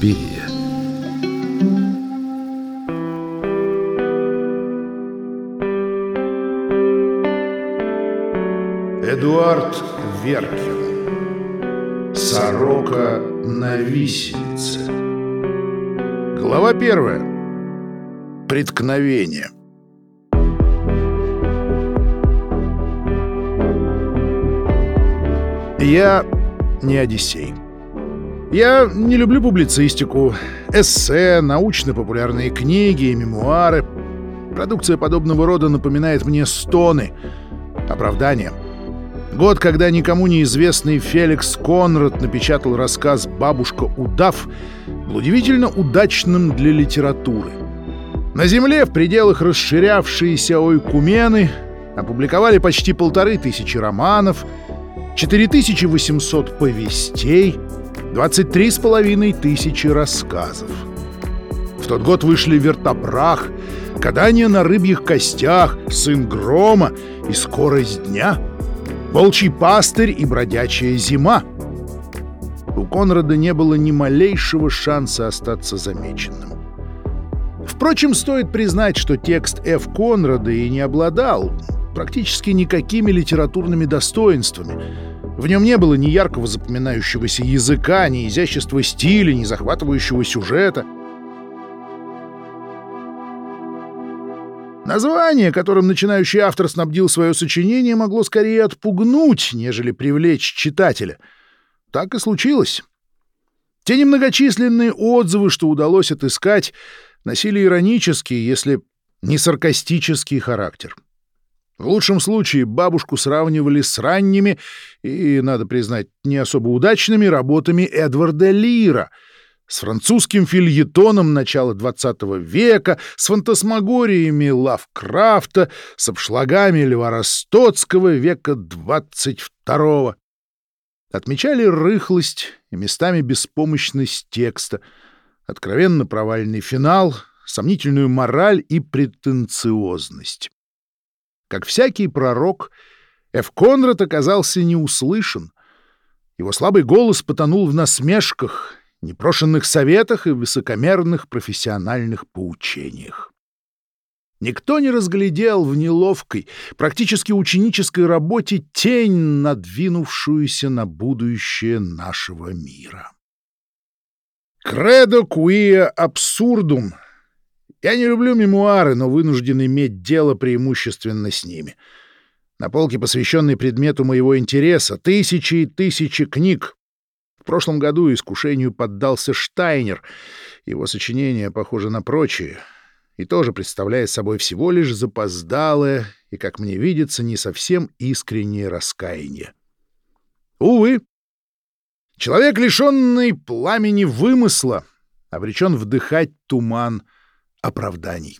Суспирия. Эдуард Веркин Сорока на виселице Глава первая Преткновение Я не Одиссей. Я не люблю публицистику, эссе, научно-популярные книги и мемуары. Продукция подобного рода напоминает мне стоны, оправдания. Год, когда никому неизвестный Феликс Конрад напечатал рассказ «Бабушка удав», был удивительно удачным для литературы. На Земле в пределах расширявшиеся ойкумены опубликовали почти полторы тысячи романов, 4800 повестей — 23 с половиной тысячи рассказов. В тот год вышли «Вертопрах», «Кадание на рыбьих костях», «Сын грома» и «Скорость дня», «Волчий пастырь» и «Бродячая зима». У Конрада не было ни малейшего шанса остаться замеченным. Впрочем, стоит признать, что текст Ф. Конрада и не обладал практически никакими литературными достоинствами — в нем не было ни яркого запоминающегося языка, ни изящества стиля, ни захватывающего сюжета. Название, которым начинающий автор снабдил свое сочинение, могло скорее отпугнуть, нежели привлечь читателя. Так и случилось. Те немногочисленные отзывы, что удалось отыскать, носили иронический, если не саркастический характер. — в лучшем случае бабушку сравнивали с ранними и, надо признать, не особо удачными работами Эдварда Лира, с французским фильетоном начала XX века, с фантасмагориями Лавкрафта, с обшлагами Льва Ростоцкого века XXII. Отмечали рыхлость и местами беспомощность текста, откровенно провальный финал, сомнительную мораль и претенциозность. Как всякий пророк, Эф Конрад оказался неуслышан. Его слабый голос потонул в насмешках, непрошенных советах и высокомерных профессиональных поучениях. Никто не разглядел в неловкой, практически ученической работе тень, надвинувшуюся на будущее нашего мира. «Кредо куия абсурдум» Я не люблю мемуары, но вынужден иметь дело преимущественно с ними. На полке, посвященной предмету моего интереса, тысячи и тысячи книг. В прошлом году искушению поддался Штайнер. Его сочинение похоже на прочие и тоже представляет собой всего лишь запоздалое и, как мне видится, не совсем искреннее раскаяние. Увы, человек, лишенный пламени вымысла, обречен вдыхать туман — оправданий.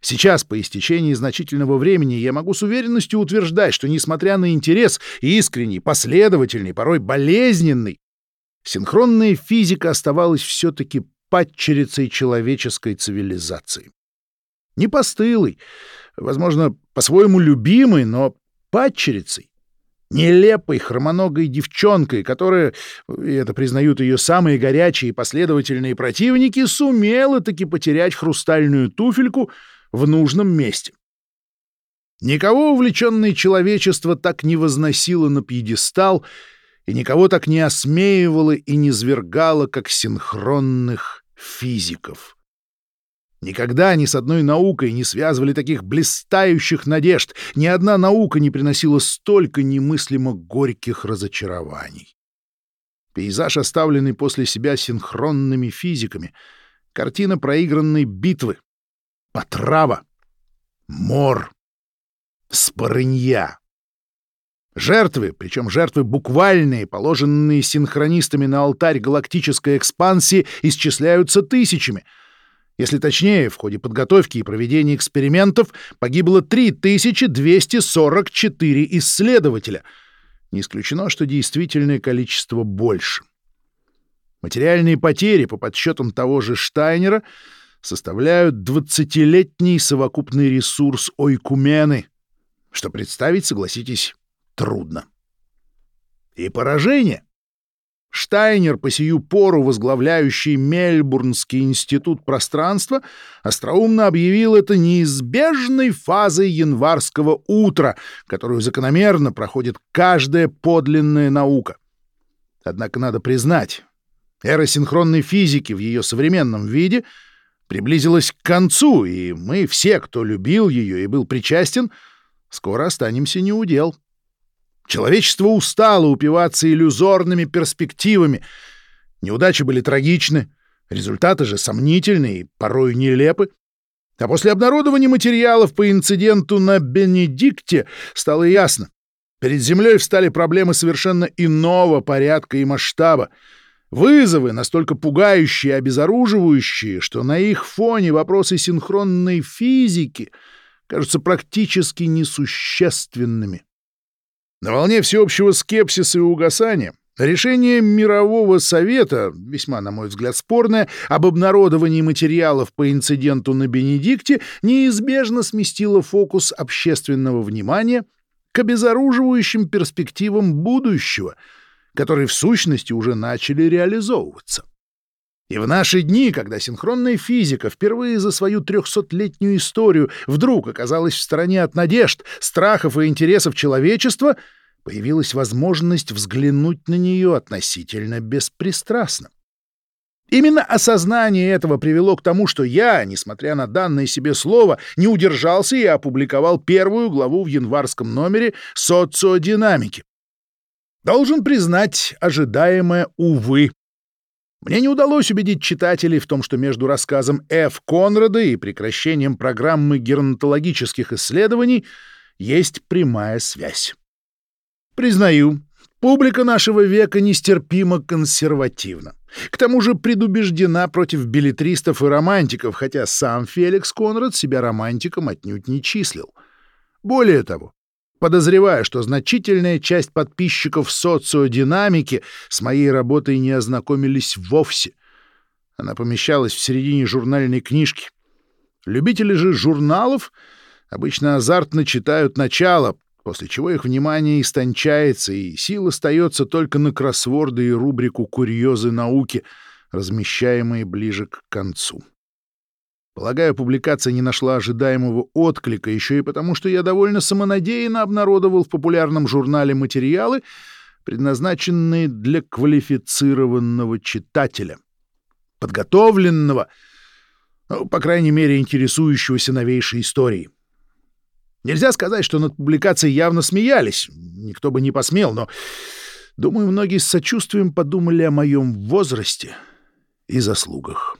Сейчас, по истечении значительного времени, я могу с уверенностью утверждать, что, несмотря на интерес, искренний, последовательный, порой болезненный, синхронная физика оставалась все-таки падчерицей человеческой цивилизации. Не постылой, возможно, по-своему любимой, но падчерицей, нелепой хромоногой девчонкой, которая, и это признают ее самые горячие и последовательные противники, сумела таки потерять хрустальную туфельку в нужном месте. Никого увлеченное человечество так не возносило на пьедестал и никого так не осмеивало и не свергало, как синхронных физиков. Никогда ни с одной наукой не связывали таких блистающих надежд, ни одна наука не приносила столько немыслимо горьких разочарований. Пейзаж, оставленный после себя синхронными физиками, картина проигранной битвы, потрава, мор, спорынья. Жертвы, причем жертвы буквальные, положенные синхронистами на алтарь галактической экспансии, исчисляются тысячами — если точнее, в ходе подготовки и проведения экспериментов погибло 3244 исследователя. Не исключено, что действительное количество больше. Материальные потери, по подсчетам того же Штайнера, составляют 20-летний совокупный ресурс ойкумены, что представить, согласитесь, трудно. И поражение. Штайнер, по сию пору возглавляющий Мельбурнский институт пространства, остроумно объявил это неизбежной фазой январского утра, которую закономерно проходит каждая подлинная наука. Однако надо признать, эра синхронной физики в ее современном виде приблизилась к концу, и мы все, кто любил ее и был причастен, скоро останемся неудел. Человечество устало упиваться иллюзорными перспективами. Неудачи были трагичны, результаты же сомнительны и порою нелепы. А после обнародования материалов по инциденту на Бенедикте стало ясно. Перед Землей встали проблемы совершенно иного порядка и масштаба. Вызовы настолько пугающие и обезоруживающие, что на их фоне вопросы синхронной физики кажутся практически несущественными. На волне всеобщего скепсиса и угасания решение Мирового Совета, весьма, на мой взгляд, спорное, об обнародовании материалов по инциденту на Бенедикте неизбежно сместило фокус общественного внимания к обезоруживающим перспективам будущего, которые в сущности уже начали реализовываться. И в наши дни, когда синхронная физика впервые за свою трехсотлетнюю историю вдруг оказалась в стороне от надежд, страхов и интересов человечества, появилась возможность взглянуть на нее относительно беспристрастно. Именно осознание этого привело к тому, что я, несмотря на данное себе слово, не удержался и опубликовал первую главу в январском номере «Социодинамики». Должен признать, ожидаемое, увы, мне не удалось убедить читателей в том, что между рассказом Ф. Конрада и прекращением программы геронтологических исследований есть прямая связь. Признаю, публика нашего века нестерпимо консервативна. К тому же предубеждена против билетристов и романтиков, хотя сам Феликс Конрад себя романтиком отнюдь не числил. Более того, подозревая, что значительная часть подписчиков социодинамики с моей работой не ознакомились вовсе. Она помещалась в середине журнальной книжки. Любители же журналов обычно азартно читают начало, после чего их внимание истончается, и сил остается только на кроссворды и рубрику «Курьезы науки», размещаемые ближе к концу. Полагаю, публикация не нашла ожидаемого отклика еще и потому, что я довольно самонадеянно обнародовал в популярном журнале материалы, предназначенные для квалифицированного читателя, подготовленного, ну, по крайней мере, интересующегося новейшей историей. Нельзя сказать, что над публикацией явно смеялись, никто бы не посмел, но, думаю, многие с сочувствием подумали о моем возрасте и заслугах.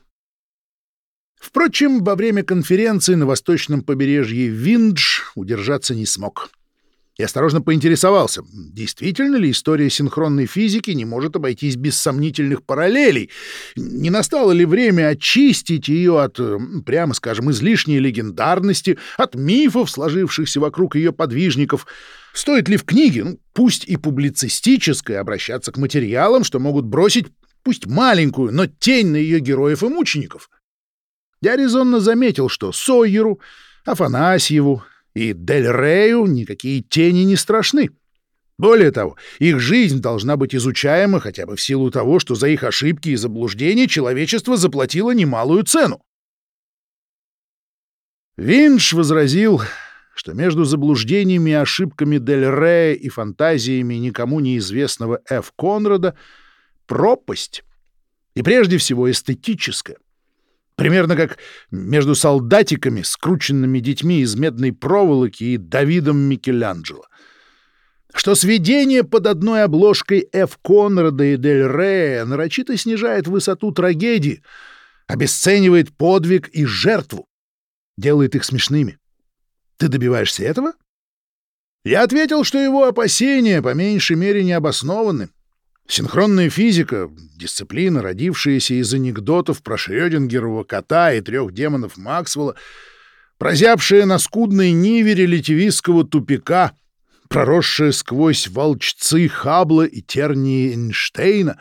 Впрочем, во время конференции на восточном побережье Виндж удержаться не смог. И осторожно поинтересовался, действительно ли история синхронной физики не может обойтись без сомнительных параллелей, не настало ли время очистить ее от, прямо скажем, излишней легендарности, от мифов, сложившихся вокруг ее подвижников, стоит ли в книге, ну, пусть и публицистической, обращаться к материалам, что могут бросить, пусть маленькую, но тень на ее героев и мучеников. Я резонно заметил, что Сойеру, Афанасьеву и Дель Рею никакие тени не страшны. Более того, их жизнь должна быть изучаема хотя бы в силу того, что за их ошибки и заблуждения человечество заплатило немалую цену. Винш возразил, что между заблуждениями и ошибками Дель Рея и фантазиями никому неизвестного Ф. Конрада пропасть, и прежде всего эстетическая. Примерно как между солдатиками, скрученными детьми из медной проволоки и Давидом Микеланджело. Что сведение под одной обложкой Ф. Конрада и Дель Рея нарочито снижает высоту трагедии, обесценивает подвиг и жертву, делает их смешными. Ты добиваешься этого? Я ответил, что его опасения по меньшей мере не обоснованы, Синхронная физика — дисциплина, родившаяся из анекдотов про Шрёдингерова кота и трех демонов Максвелла, прозябшая на скудной ниве релятивистского тупика, проросшая сквозь волчцы Хаббла и тернии Эйнштейна,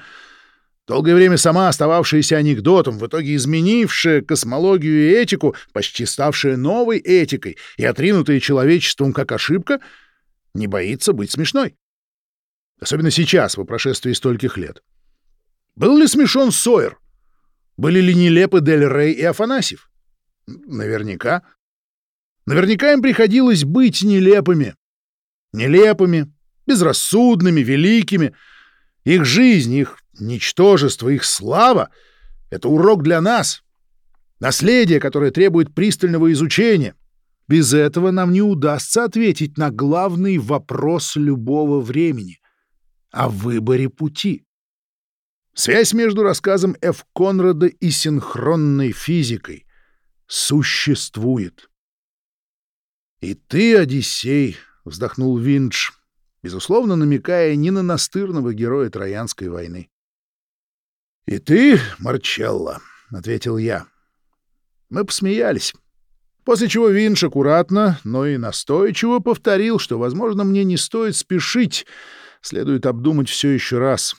долгое время сама остававшаяся анекдотом, в итоге изменившая космологию и этику, почти ставшая новой этикой и отринутая человечеством как ошибка, не боится быть смешной. Особенно сейчас, по прошествии стольких лет. Был ли смешон Сойер? Были ли нелепы Дель Рей и Афанасьев? Наверняка. Наверняка им приходилось быть нелепыми. Нелепыми, безрассудными, великими. Их жизнь, их ничтожество, их слава — это урок для нас. Наследие, которое требует пристального изучения. Без этого нам не удастся ответить на главный вопрос любого времени — о выборе пути. Связь между рассказом Ф. Конрада и синхронной физикой существует. «И ты, Одиссей», — вздохнул Винч, безусловно намекая не на настырного героя Троянской войны. «И ты, Марчелло», — ответил я. Мы посмеялись. После чего Винч аккуратно, но и настойчиво повторил, что, возможно, мне не стоит спешить, следует обдумать все еще раз.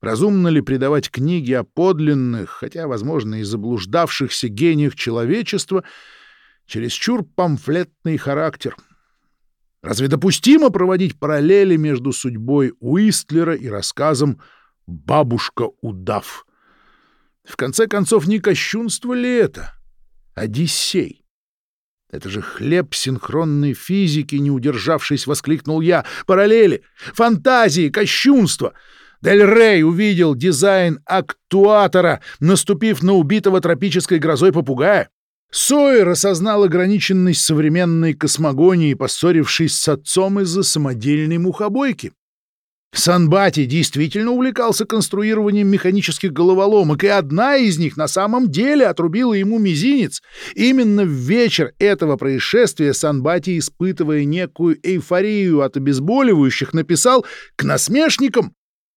Разумно ли придавать книге о подлинных, хотя, возможно, и заблуждавшихся гениях человечества, чересчур памфлетный характер? Разве допустимо проводить параллели между судьбой Уистлера и рассказом «Бабушка-удав»? В конце концов, не кощунство ли это? Одиссей. Это же хлеб синхронной физики, не удержавшись, воскликнул я. Параллели, фантазии, кощунство. Дель Рей увидел дизайн актуатора, наступив на убитого тропической грозой попугая. Сойер осознал ограниченность современной космогонии, поссорившись с отцом из-за самодельной мухобойки. Санбати действительно увлекался конструированием механических головоломок, и одна из них на самом деле отрубила ему мизинец. Именно в вечер этого происшествия Санбати, испытывая некую эйфорию от обезболивающих, написал к насмешникам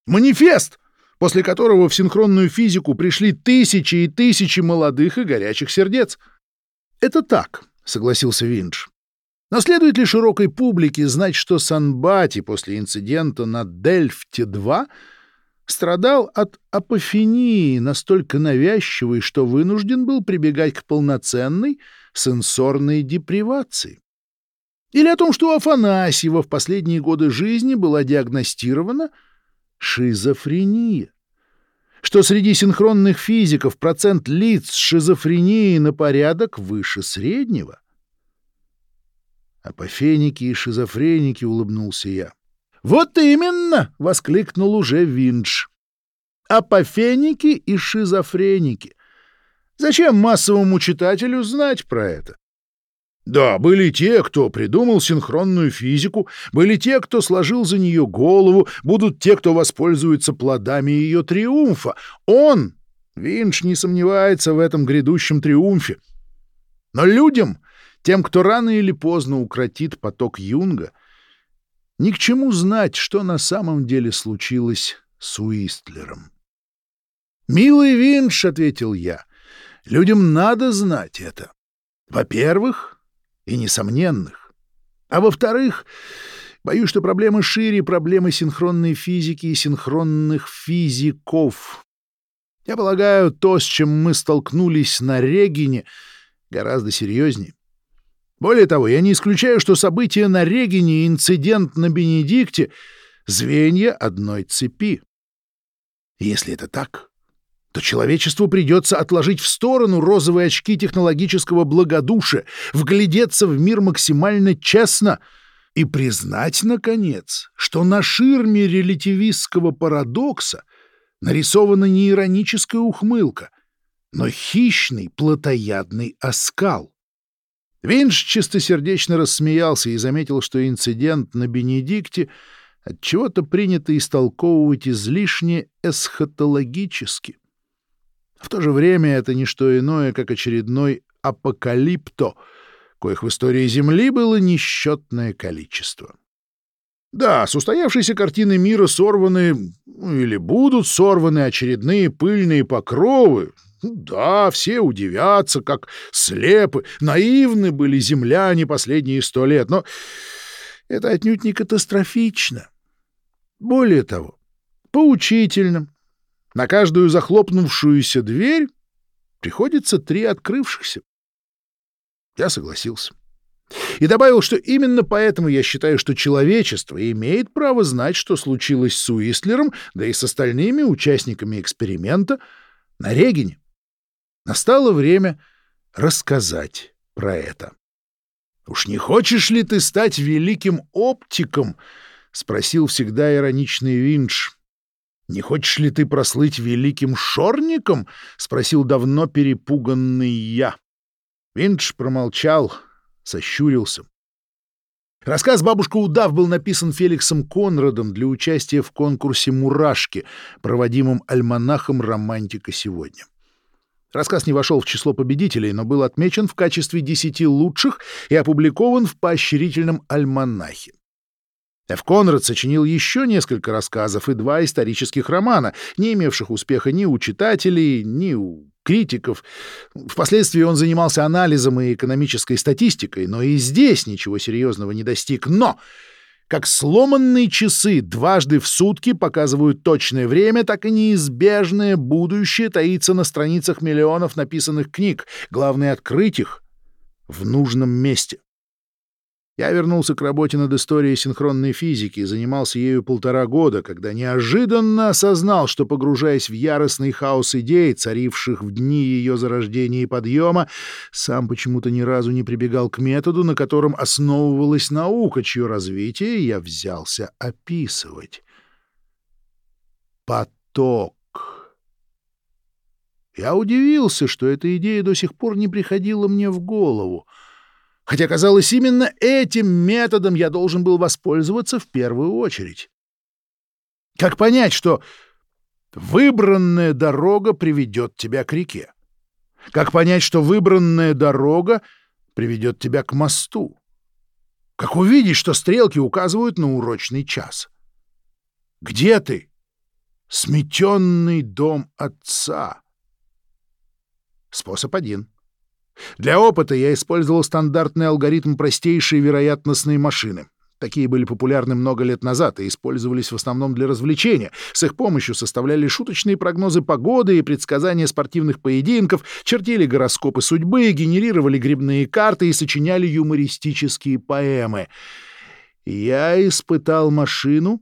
манифест, после которого в синхронную физику пришли тысячи и тысячи молодых и горячих сердец. «Это так», — согласился Виндж. Но следует ли широкой публике знать, что Санбати после инцидента на Дельфте-2 страдал от апофении настолько навязчивой, что вынужден был прибегать к полноценной сенсорной депривации? Или о том, что у Афанасьева в последние годы жизни была диагностирована шизофрения? Что среди синхронных физиков процент лиц с шизофренией на порядок выше среднего? Апофеники и шизофреники, — улыбнулся я. — Вот именно! — воскликнул уже Винч. Апофеники и шизофреники. Зачем массовому читателю знать про это? Да, были те, кто придумал синхронную физику, были те, кто сложил за нее голову, будут те, кто воспользуется плодами ее триумфа. Он, Винч, не сомневается в этом грядущем триумфе. Но людям тем, кто рано или поздно укротит поток Юнга, ни к чему знать, что на самом деле случилось с Уистлером. «Милый Винш», — ответил я, — «людям надо знать это. Во-первых, и несомненных. А во-вторых, боюсь, что проблемы шире проблемы синхронной физики и синхронных физиков. Я полагаю, то, с чем мы столкнулись на Регине, гораздо серьезнее. Более того, я не исключаю, что события на Регине и инцидент на Бенедикте — звенья одной цепи. Если это так, то человечеству придется отложить в сторону розовые очки технологического благодушия, вглядеться в мир максимально честно и признать, наконец, что на ширме релятивистского парадокса нарисована не ироническая ухмылка, но хищный плотоядный оскал. Винч чистосердечно рассмеялся и заметил, что инцидент на Бенедикте от чего то принято истолковывать излишне эсхатологически. В то же время это не что иное, как очередной апокалипто, коих в истории Земли было несчетное количество. Да, с устоявшейся картины мира сорваны, ну, или будут сорваны очередные пыльные покровы, да, все удивятся, как слепы, наивны были земляне последние сто лет, но это отнюдь не катастрофично. Более того, поучительно. На каждую захлопнувшуюся дверь приходится три открывшихся. Я согласился. И добавил, что именно поэтому я считаю, что человечество имеет право знать, что случилось с Уистлером, да и с остальными участниками эксперимента на Регине. Настало время рассказать про это. «Уж не хочешь ли ты стать великим оптиком?» — спросил всегда ироничный Винч. «Не хочешь ли ты прослыть великим шорником?» — спросил давно перепуганный я. Винч промолчал, сощурился. Рассказ «Бабушка удав» был написан Феликсом Конрадом для участия в конкурсе «Мурашки», проводимом альманахом «Романтика сегодня». Рассказ не вошел в число победителей, но был отмечен в качестве десяти лучших и опубликован в поощрительном альманахе. Ф. Конрад сочинил еще несколько рассказов и два исторических романа, не имевших успеха ни у читателей, ни у критиков. Впоследствии он занимался анализом и экономической статистикой, но и здесь ничего серьезного не достиг. Но как сломанные часы дважды в сутки показывают точное время, так и неизбежное будущее таится на страницах миллионов написанных книг. Главное — открыть их в нужном месте. Я вернулся к работе над историей синхронной физики и занимался ею полтора года, когда неожиданно осознал, что, погружаясь в яростный хаос идей, царивших в дни ее зарождения и подъема, сам почему-то ни разу не прибегал к методу, на котором основывалась наука, чье развитие я взялся описывать. Поток. Я удивился, что эта идея до сих пор не приходила мне в голову — хотя, казалось, именно этим методом я должен был воспользоваться в первую очередь. Как понять, что выбранная дорога приведет тебя к реке? Как понять, что выбранная дорога приведет тебя к мосту? Как увидеть, что стрелки указывают на урочный час? Где ты? Сметенный дом отца. Способ один. Для опыта я использовал стандартный алгоритм простейшей вероятностной машины. Такие были популярны много лет назад и использовались в основном для развлечения. С их помощью составляли шуточные прогнозы погоды и предсказания спортивных поединков, чертили гороскопы судьбы, генерировали грибные карты и сочиняли юмористические поэмы. Я испытал машину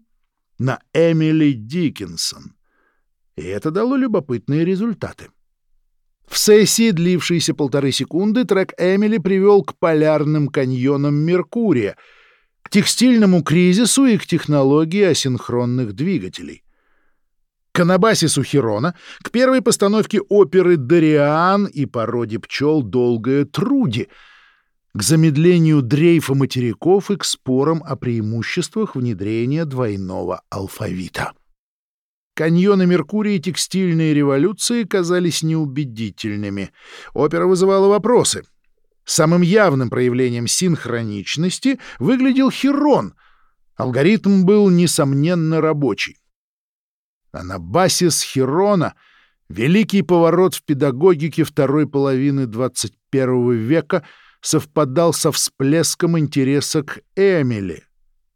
на Эмили Диккенсон. И это дало любопытные результаты. В сессии, длившейся полторы секунды, трек Эмили привел к полярным каньонам Меркурия, к текстильному кризису и к технологии асинхронных двигателей. К анабасису Хирона, к первой постановке оперы «Дориан» и породе пчел «Долгая Труди», к замедлению дрейфа материков и к спорам о преимуществах внедрения двойного алфавита. Каньоны Меркурия и текстильные революции казались неубедительными. Опера вызывала вопросы. Самым явным проявлением синхроничности выглядел Хирон. Алгоритм был, несомненно, рабочий. Анабасис Хирона — великий поворот в педагогике второй половины XXI века — совпадал со всплеском интереса к Эмили —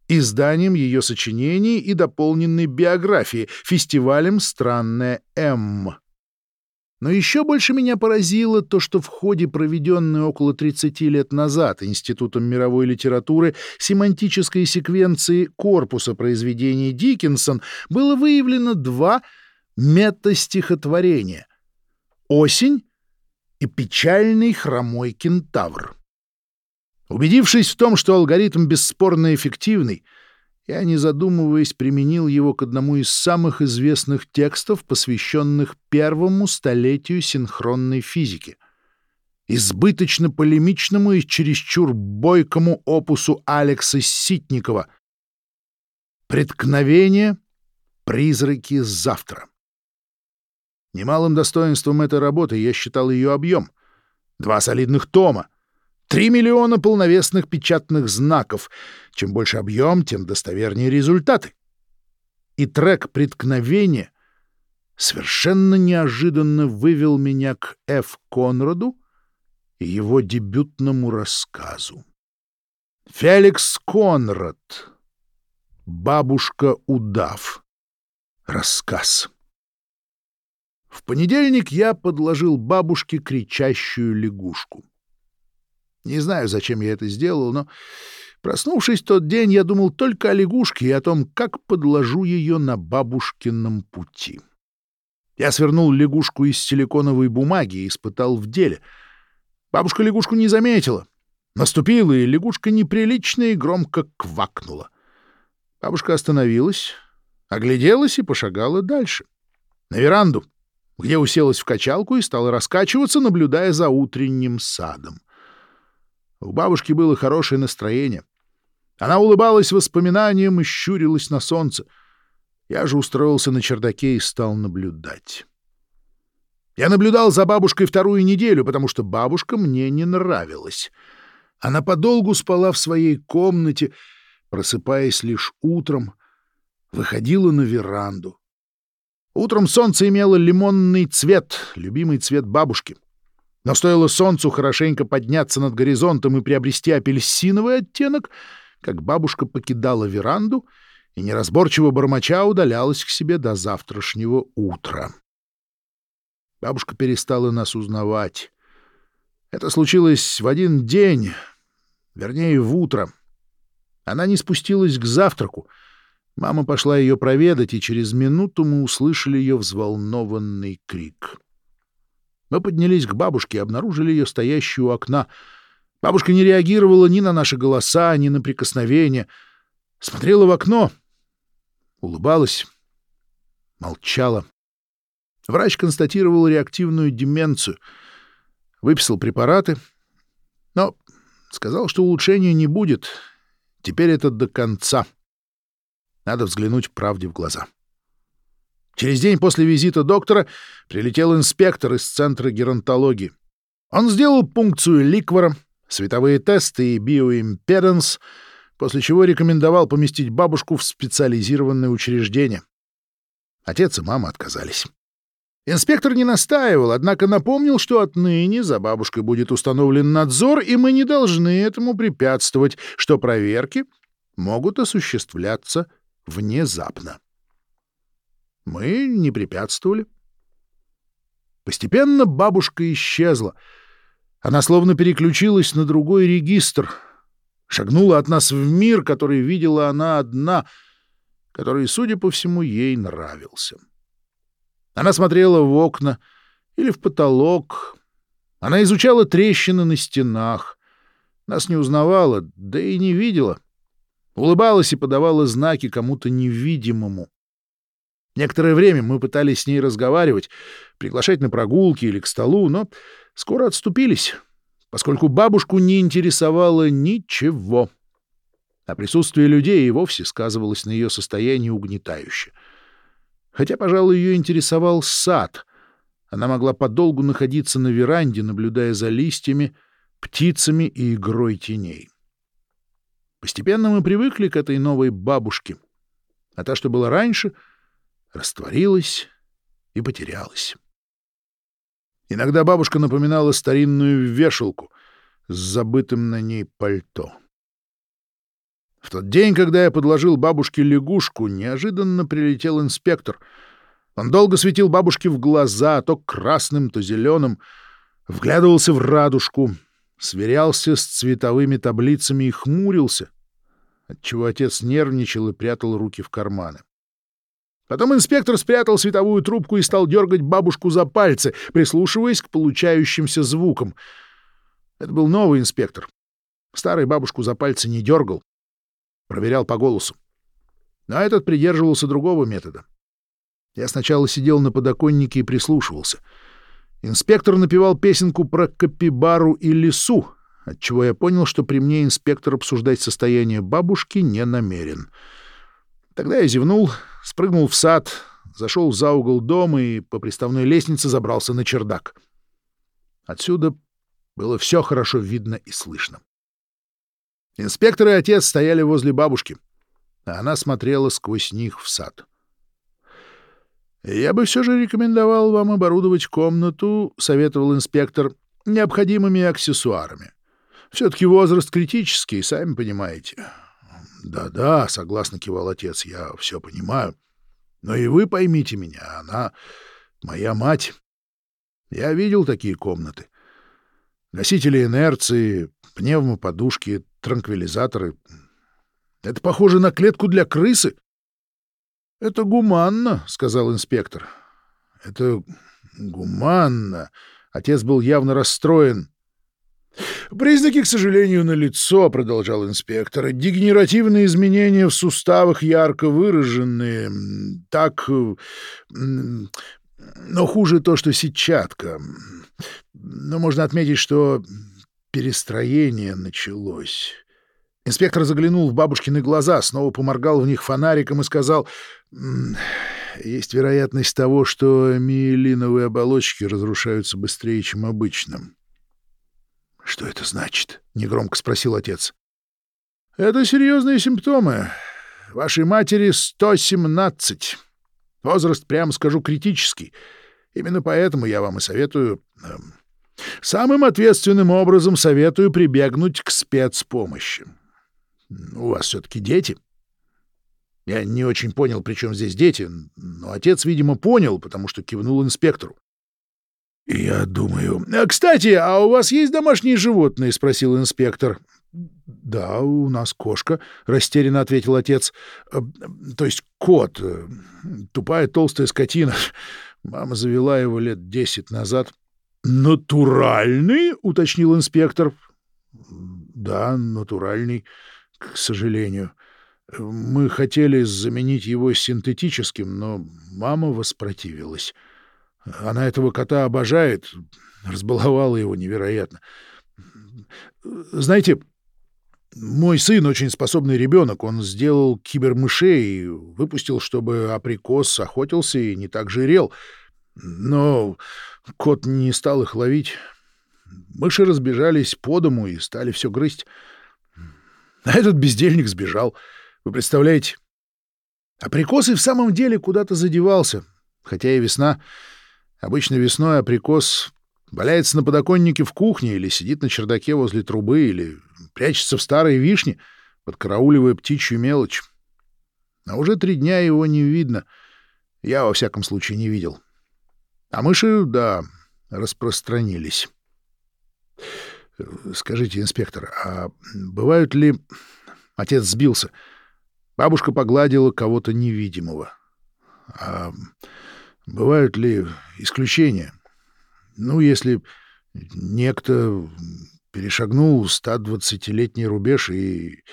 изданием ее сочинений и дополненной биографии, фестивалем «Странная М». Но еще больше меня поразило то, что в ходе проведенной около 30 лет назад Институтом мировой литературы семантической секвенции корпуса произведений Диккенсон было выявлено два метастихотворения «Осень» и «Печальный хромой кентавр». Убедившись в том, что алгоритм бесспорно эффективный, я, не задумываясь, применил его к одному из самых известных текстов, посвященных первому столетию синхронной физики — избыточно полемичному и чересчур бойкому опусу Алекса Ситникова «Преткновение. Призраки завтра». Немалым достоинством этой работы я считал ее объем — два солидных тома, Три миллиона полновесных печатных знаков. Чем больше объем, тем достовернее результаты. И трек «Преткновение» совершенно неожиданно вывел меня к Ф. Конраду и его дебютному рассказу. Феликс Конрад. «Бабушка-удав». Рассказ. В понедельник я подложил бабушке кричащую лягушку. Не знаю, зачем я это сделал, но, проснувшись тот день, я думал только о лягушке и о том, как подложу ее на бабушкином пути. Я свернул лягушку из силиконовой бумаги и испытал в деле. Бабушка лягушку не заметила. Наступила, и лягушка неприлично и громко квакнула. Бабушка остановилась, огляделась и пошагала дальше. На веранду, где уселась в качалку и стала раскачиваться, наблюдая за утренним садом. У бабушки было хорошее настроение. Она улыбалась воспоминаниям и щурилась на солнце. Я же устроился на чердаке и стал наблюдать. Я наблюдал за бабушкой вторую неделю, потому что бабушка мне не нравилась. Она подолгу спала в своей комнате, просыпаясь лишь утром, выходила на веранду. Утром солнце имело лимонный цвет, любимый цвет бабушки. Но стоило солнцу хорошенько подняться над горизонтом и приобрести апельсиновый оттенок, как бабушка покидала веранду и неразборчиво бормоча удалялась к себе до завтрашнего утра. Бабушка перестала нас узнавать. Это случилось в один день, вернее, в утро. Она не спустилась к завтраку. Мама пошла ее проведать, и через минуту мы услышали ее взволнованный крик. Мы поднялись к бабушке и обнаружили ее стоящую у окна. Бабушка не реагировала ни на наши голоса, ни на прикосновения. Смотрела в окно, улыбалась, молчала. Врач констатировал реактивную деменцию, выписал препараты, но сказал, что улучшения не будет. Теперь это до конца. Надо взглянуть правде в глаза. — Через день после визита доктора прилетел инспектор из Центра геронтологии. Он сделал пункцию ликвора, световые тесты и биоимпеданс, после чего рекомендовал поместить бабушку в специализированное учреждение. Отец и мама отказались. Инспектор не настаивал, однако напомнил, что отныне за бабушкой будет установлен надзор, и мы не должны этому препятствовать, что проверки могут осуществляться внезапно. Мы не препятствовали. Постепенно бабушка исчезла. Она словно переключилась на другой регистр, шагнула от нас в мир, который видела она одна, который, судя по всему, ей нравился. Она смотрела в окна или в потолок. Она изучала трещины на стенах. Нас не узнавала, да и не видела. Улыбалась и подавала знаки кому-то невидимому. Некоторое время мы пытались с ней разговаривать, приглашать на прогулки или к столу, но скоро отступились, поскольку бабушку не интересовало ничего. А присутствие людей и вовсе сказывалось на ее состоянии угнетающе. Хотя, пожалуй, ее интересовал сад. Она могла подолгу находиться на веранде, наблюдая за листьями, птицами и игрой теней. Постепенно мы привыкли к этой новой бабушке. А та, что была раньше — растворилась и потерялась. Иногда бабушка напоминала старинную вешалку с забытым на ней пальто. В тот день, когда я подложил бабушке лягушку, неожиданно прилетел инспектор. Он долго светил бабушке в глаза, то красным, то зеленым, вглядывался в радужку, сверялся с цветовыми таблицами и хмурился, отчего отец нервничал и прятал руки в карманы. Потом инспектор спрятал световую трубку и стал дергать бабушку за пальцы, прислушиваясь к получающимся звукам. Это был новый инспектор. Старый бабушку за пальцы не дергал. Проверял по голосу. Но этот придерживался другого метода. Я сначала сидел на подоконнике и прислушивался. Инспектор напевал песенку про капибару и лису, отчего я понял, что при мне инспектор обсуждать состояние бабушки не намерен. Тогда я зевнул, спрыгнул в сад, зашел за угол дома и по приставной лестнице забрался на чердак. Отсюда было все хорошо видно и слышно. Инспектор и отец стояли возле бабушки, а она смотрела сквозь них в сад. «Я бы все же рекомендовал вам оборудовать комнату», — советовал инспектор, — «необходимыми аксессуарами. Все-таки возраст критический, сами понимаете. «Да-да», — согласно кивал отец, — «я все понимаю. Но и вы поймите меня, она моя мать. Я видел такие комнаты. Носители инерции, пневмоподушки, транквилизаторы. Это похоже на клетку для крысы. — Это гуманно, — сказал инспектор. — Это гуманно. Отец был явно расстроен. «Признаки, к сожалению, налицо», — продолжал инспектор. «Дегенеративные изменения в суставах ярко выраженные. Так... Но хуже то, что сетчатка. Но можно отметить, что перестроение началось». Инспектор заглянул в бабушкины глаза, снова поморгал в них фонариком и сказал, «Есть вероятность того, что миелиновые оболочки разрушаются быстрее, чем обычно». «Что это значит?» — негромко спросил отец. «Это серьезные симптомы. Вашей матери 117. Возраст, прямо скажу, критический. Именно поэтому я вам и советую... Э, самым ответственным образом советую прибегнуть к спецпомощи. У вас все-таки дети. Я не очень понял, при чем здесь дети, но отец, видимо, понял, потому что кивнул инспектору. «Я думаю...» «А, «Кстати, а у вас есть домашние животные?» — спросил инспектор. «Да, у нас кошка», — растерянно ответил отец. «Э, «То есть кот. Э, тупая толстая скотина. Мама завела его лет десять назад». «Натуральный?» — уточнил инспектор. «Да, натуральный к сожалению. Мы хотели заменить его синтетическим, но мама воспротивилась. Она этого кота обожает, разбаловала его невероятно. Знаете, мой сын очень способный ребенок. Он сделал кибермышей выпустил, чтобы априкос охотился и не так жирел. Но кот не стал их ловить. Мыши разбежались по дому и стали все грызть. А этот бездельник сбежал. Вы представляете? Априкос и в самом деле куда-то задевался. Хотя и весна. Обычно весной априкос валяется на подоконнике в кухне или сидит на чердаке возле трубы или прячется в старой вишне, подкарауливая птичью мелочь. А уже три дня его не видно. Я, во всяком случае, не видел. А мыши, да, распространились. Скажите, инспектор, а бывают ли... Отец сбился. Бабушка погладила кого-то невидимого. А бывают ли исключения? Ну, если некто перешагнул 120-летний рубеж и...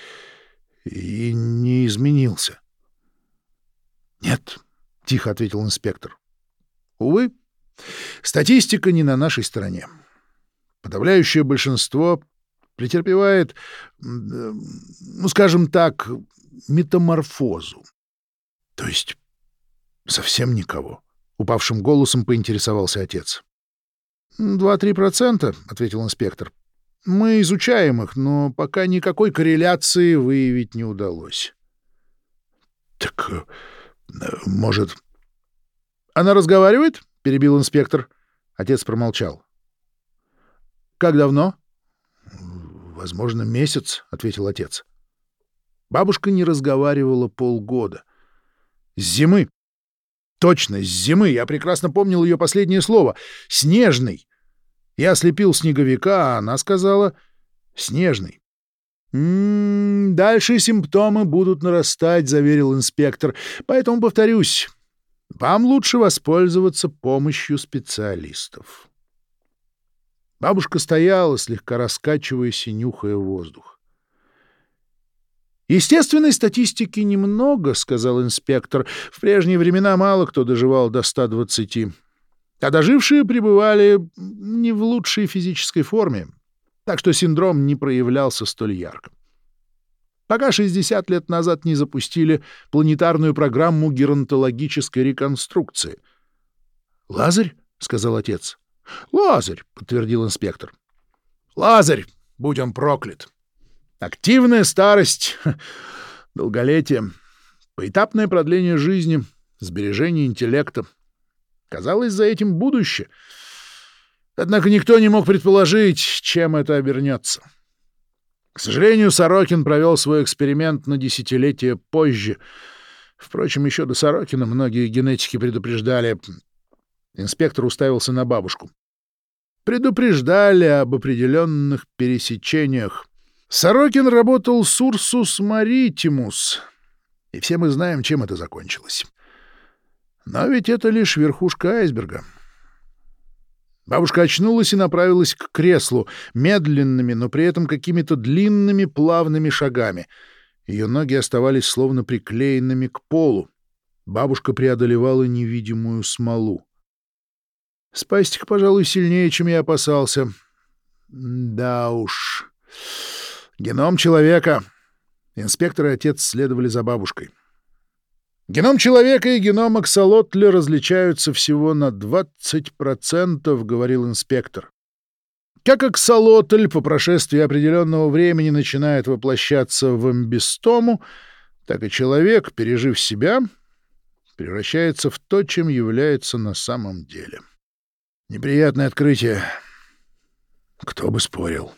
и не изменился. «Нет», — тихо ответил инспектор. «Увы, статистика не на нашей стороне. Подавляющее большинство претерпевает, ну, скажем так, метаморфозу. То есть совсем никого? Упавшим голосом поинтересовался отец. «Два-три процента», — ответил инспектор. «Мы изучаем их, но пока никакой корреляции выявить не удалось». «Так, э, может...» «Она разговаривает?» — перебил инспектор. Отец промолчал. «Как давно?» «Возможно, месяц», — ответил отец. Бабушка не разговаривала полгода. «С зимы». «Точно, с зимы. Я прекрасно помнил ее последнее слово. Снежный». Я слепил снеговика, а она сказала «снежный». «М «М-м, -м, «Дальше симптомы будут нарастать», — заверил инспектор. «Поэтому повторюсь, вам лучше воспользоваться помощью специалистов». Бабушка стояла, слегка раскачиваясь и нюхая воздух. «Естественной статистики немного», — сказал инспектор. «В прежние времена мало кто доживал до 120, а дожившие пребывали не в лучшей физической форме, так что синдром не проявлялся столь ярко. Пока 60 лет назад не запустили планетарную программу геронтологической реконструкции. «Лазарь?» — сказал отец. «Лазарь», — подтвердил инспектор. «Лазарь, будь он проклят. Активная старость, долголетие, поэтапное продление жизни, сбережение интеллекта. Казалось, за этим будущее. Однако никто не мог предположить, чем это обернется. К сожалению, Сорокин провел свой эксперимент на десятилетие позже. Впрочем, еще до Сорокина многие генетики предупреждали, Инспектор уставился на бабушку. Предупреждали об определенных пересечениях. Сорокин работал с Урсус Маритимус, и все мы знаем, чем это закончилось. Но ведь это лишь верхушка айсберга. Бабушка очнулась и направилась к креслу, медленными, но при этом какими-то длинными плавными шагами. Ее ноги оставались словно приклеенными к полу. Бабушка преодолевала невидимую смолу. Спастик, пожалуй, сильнее, чем я опасался. Да уж. Геном человека. Инспектор и отец следовали за бабушкой. Геном человека и геном аксолотли различаются всего на 20%, говорил инспектор. Как аксолотль по прошествии определенного времени начинает воплощаться в амбистому, так и человек, пережив себя, превращается в то, чем является на самом деле. Неприятное открытие. Кто бы спорил.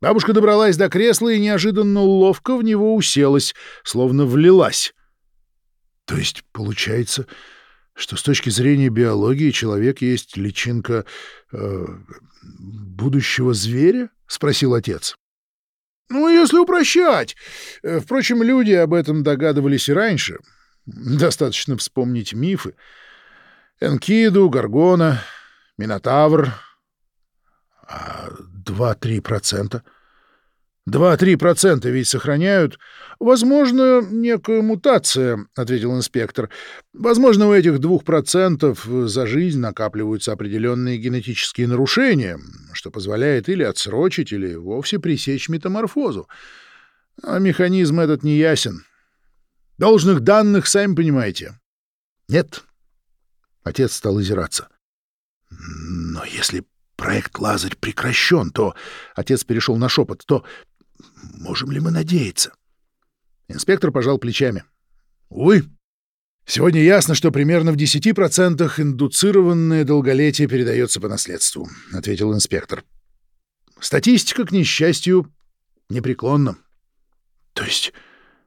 Бабушка добралась до кресла и неожиданно ловко в него уселась, словно влилась. То есть получается, что с точки зрения биологии человек есть личинка э, будущего зверя? спросил отец. Ну, если упрощать. Э, впрочем, люди об этом догадывались и раньше. Достаточно вспомнить мифы. Энкиду, Гаргона, Минотавр. А два-три процента — «Два-три процента ведь сохраняют. Возможно, некая мутация», — ответил инспектор. «Возможно, у этих двух процентов за жизнь накапливаются определенные генетические нарушения, что позволяет или отсрочить, или вовсе пресечь метаморфозу. А механизм этот не ясен. Должных данных, сами понимаете». «Нет». Отец стал озираться. «Но если проект «Лазарь» прекращен, то...» Отец перешел на шепот. «То Можем ли мы надеяться? Инспектор пожал плечами. Увы. Сегодня ясно, что примерно в 10% индуцированное долголетие передается по наследству, ответил инспектор. Статистика, к несчастью, непреклонна. То есть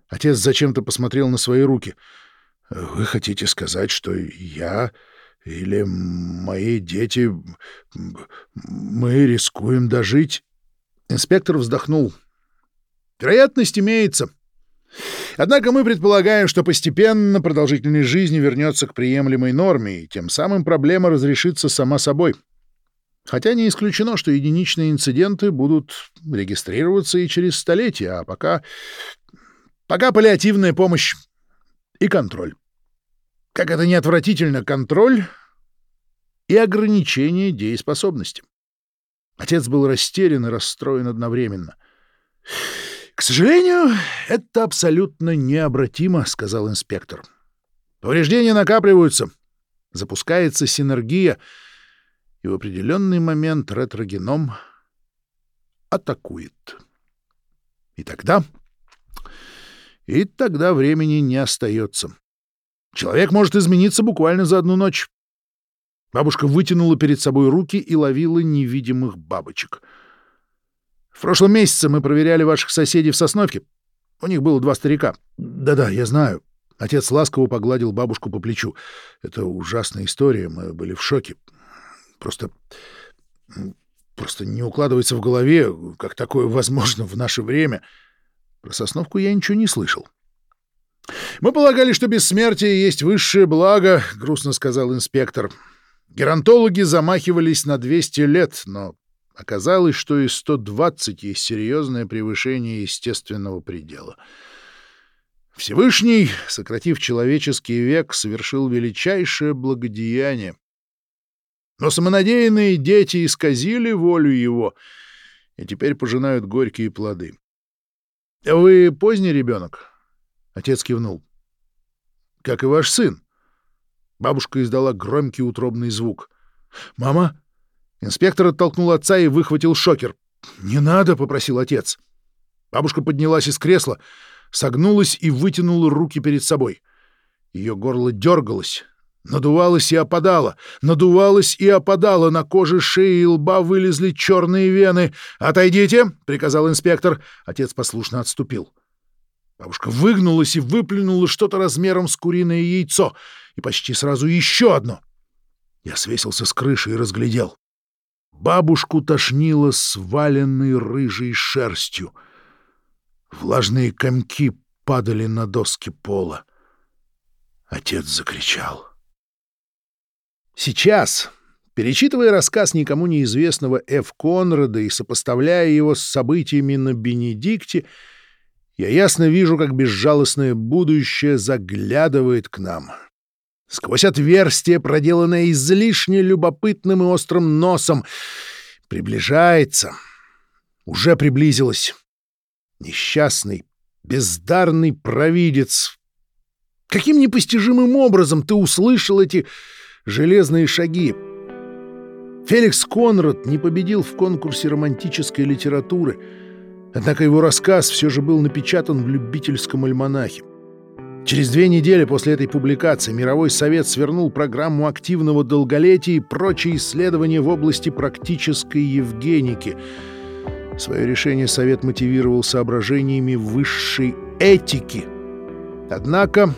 отец зачем-то посмотрел на свои руки. Вы хотите сказать, что я или мои дети мы рискуем дожить? Инспектор вздохнул. Вероятность имеется. Однако мы предполагаем, что постепенно продолжительность жизни вернется к приемлемой норме, и тем самым проблема разрешится сама собой. Хотя не исключено, что единичные инциденты будут регистрироваться и через столетия, а пока... пока паллиативная помощь и контроль. Как это не отвратительно, контроль и ограничение дееспособности. Отец был растерян и расстроен одновременно — «К сожалению, это абсолютно необратимо», — сказал инспектор. «Повреждения накапливаются, запускается синергия, и в определенный момент ретрогеном атакует. И тогда... И тогда времени не остается. Человек может измениться буквально за одну ночь». Бабушка вытянула перед собой руки и ловила невидимых бабочек — в прошлом месяце мы проверяли ваших соседей в Сосновке. У них было два старика. Да-да, я знаю. Отец ласково погладил бабушку по плечу. Это ужасная история, мы были в шоке. Просто... Просто не укладывается в голове, как такое возможно в наше время. Про Сосновку я ничего не слышал. «Мы полагали, что бессмертие есть высшее благо», — грустно сказал инспектор. «Геронтологи замахивались на 200 лет, но Оказалось, что и 120 есть серьезное превышение естественного предела. Всевышний, сократив человеческий век, совершил величайшее благодеяние. Но самонадеянные дети исказили волю его и теперь пожинают горькие плоды. — Вы поздний ребенок? — отец кивнул. — Как и ваш сын. Бабушка издала громкий утробный звук. — Мама? Инспектор оттолкнул отца и выхватил шокер. «Не надо», — попросил отец. Бабушка поднялась из кресла, согнулась и вытянула руки перед собой. Ее горло дергалось, надувалось и опадало, надувалось и опадало, на коже шеи и лба вылезли черные вены. «Отойдите!» — приказал инспектор. Отец послушно отступил. Бабушка выгнулась и выплюнула что-то размером с куриное яйцо, и почти сразу еще одно. Я свесился с крыши и разглядел. Бабушку тошнило сваленной рыжей шерстью. Влажные комки падали на доски пола. Отец закричал. Сейчас, перечитывая рассказ никому неизвестного Ф. Конрада и сопоставляя его с событиями на Бенедикте, я ясно вижу, как безжалостное будущее заглядывает к нам. Сквозь отверстие, проделанное излишне любопытным и острым носом, приближается. Уже приблизилась. Несчастный, бездарный провидец. Каким непостижимым образом ты услышал эти железные шаги? Феликс Конрад не победил в конкурсе романтической литературы — Однако его рассказ все же был напечатан в любительском альманахе. Через две недели после этой публикации Мировой совет свернул программу активного долголетия и прочие исследования в области практической евгеники. Свое решение совет мотивировал соображениями высшей этики. Однако,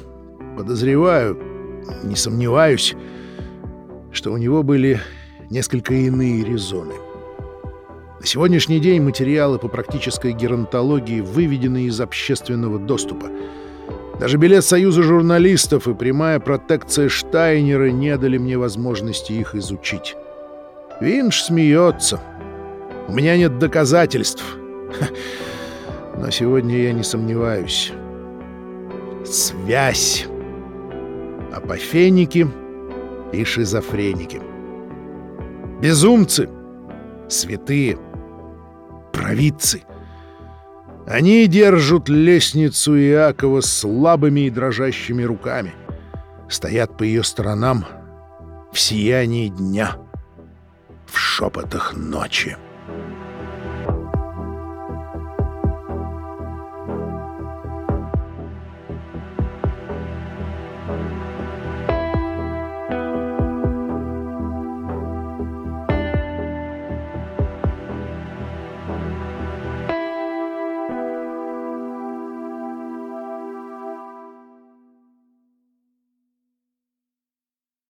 подозреваю, не сомневаюсь, что у него были несколько иные резоны. — на сегодняшний день материалы по практической геронтологии выведены из общественного доступа. Даже билет Союза журналистов и прямая протекция Штайнера не дали мне возможности их изучить. Винш смеется. У меня нет доказательств. Но сегодня я не сомневаюсь. Связь. Апофеники и шизофреники. Безумцы. Святые провидцы. Они держат лестницу Иакова слабыми и дрожащими руками, стоят по ее сторонам в сиянии дня, в шепотах ночи.